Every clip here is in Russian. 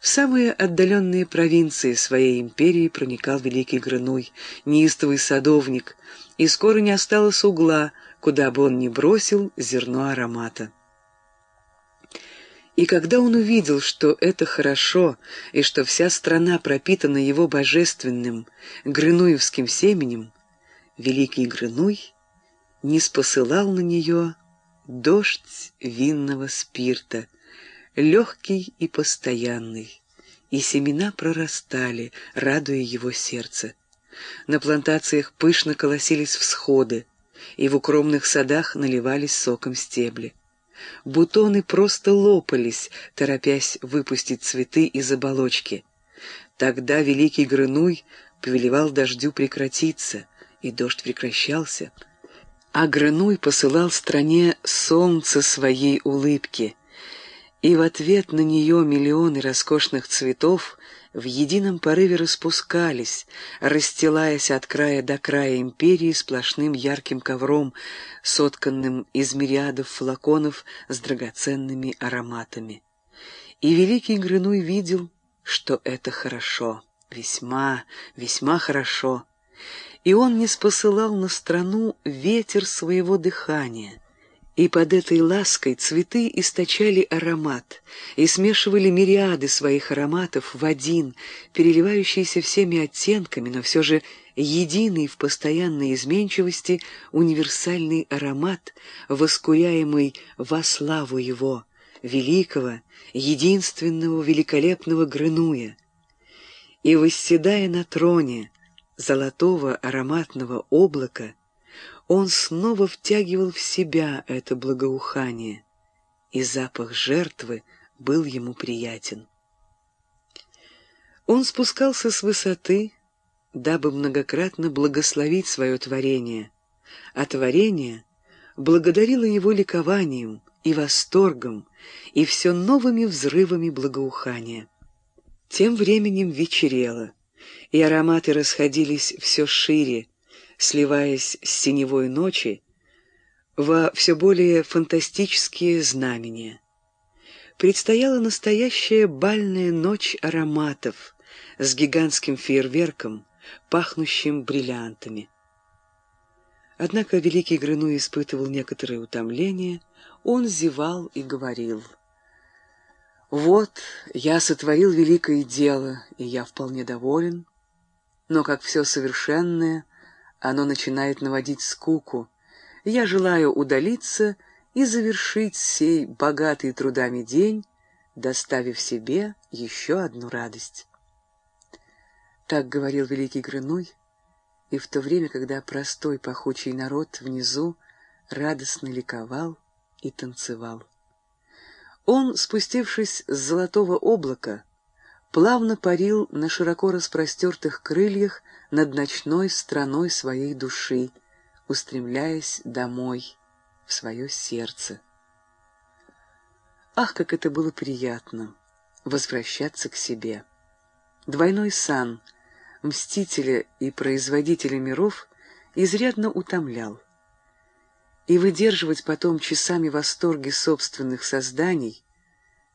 В самые отдаленные провинции своей империи проникал великий Грынуй, неистовый садовник, и скоро не осталось угла, куда бы он ни бросил зерно аромата. И когда он увидел, что это хорошо, и что вся страна пропитана его божественным грынуевским семенем, великий Грынуй не спосылал на нее дождь винного спирта, легкий и постоянный, и семена прорастали, радуя его сердце. На плантациях пышно колосились всходы, и в укромных садах наливались соком стебли. Бутоны просто лопались, торопясь выпустить цветы из оболочки. Тогда великий Грынуй повелевал дождю прекратиться, и дождь прекращался. А Грынуй посылал стране солнце своей улыбки — и в ответ на нее миллионы роскошных цветов в едином порыве распускались, расстилаясь от края до края империи сплошным ярким ковром, сотканным из мириадов флаконов с драгоценными ароматами. И великий Грынуй видел, что это хорошо, весьма, весьма хорошо, и он не спосылал на страну ветер своего дыхания — и под этой лаской цветы источали аромат и смешивали мириады своих ароматов в один, переливающийся всеми оттенками, но все же единый в постоянной изменчивости универсальный аромат, воскуряемый во славу его, великого, единственного великолепного Грынуя. И, восседая на троне золотого ароматного облака, он снова втягивал в себя это благоухание, и запах жертвы был ему приятен. Он спускался с высоты, дабы многократно благословить свое творение, а творение благодарило его ликованием и восторгом, и все новыми взрывами благоухания. Тем временем вечерело, и ароматы расходились все шире, сливаясь с синевой ночи во все более фантастические знамения. Предстояла настоящая бальная ночь ароматов с гигантским фейерверком, пахнущим бриллиантами. Однако великий Грыну испытывал некоторое утомление, он зевал и говорил. «Вот, я сотворил великое дело, и я вполне доволен, но как все совершенное — оно начинает наводить скуку. Я желаю удалиться и завершить сей богатый трудами день, доставив себе еще одну радость. Так говорил великий Грыной, и в то время, когда простой пахучий народ внизу радостно ликовал и танцевал. Он, спустившись с золотого облака, плавно парил на широко распростертых крыльях над ночной страной своей души, устремляясь домой, в свое сердце. Ах, как это было приятно возвращаться к себе! Двойной сан мстителя и производителя миров изрядно утомлял. И выдерживать потом часами восторги собственных созданий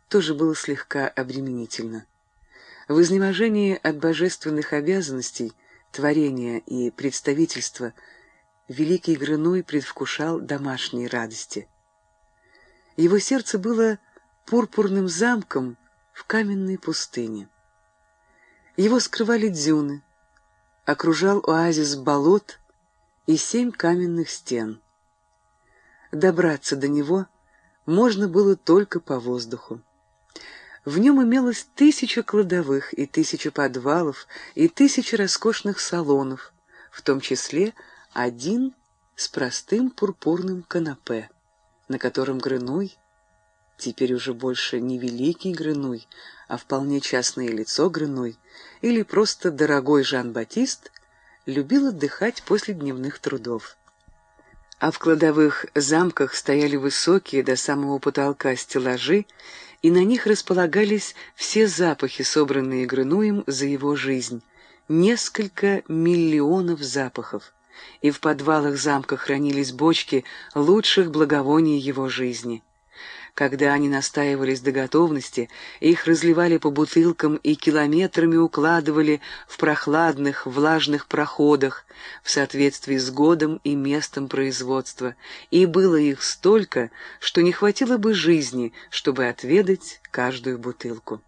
тоже было слегка обременительно. В изнеможении от божественных обязанностей творения и представительства великий Грыной предвкушал домашние радости. Его сердце было пурпурным замком в каменной пустыне. Его скрывали дюны, окружал оазис болот и семь каменных стен. Добраться до него можно было только по воздуху. В нем имелось тысяча кладовых и тысяча подвалов и тысяча роскошных салонов, в том числе один с простым пурпурным канапе, на котором Грынуй, теперь уже больше не великий Грынуй, а вполне частное лицо Грынуй, или просто дорогой Жан-Батист, любил отдыхать после дневных трудов. А в кладовых замках стояли высокие до самого потолка стеллажи, и на них располагались все запахи, собранные Грынуем за его жизнь. Несколько миллионов запахов. И в подвалах замка хранились бочки лучших благовоний его жизни. Когда они настаивались до готовности, их разливали по бутылкам и километрами укладывали в прохладных, влажных проходах в соответствии с годом и местом производства, и было их столько, что не хватило бы жизни, чтобы отведать каждую бутылку.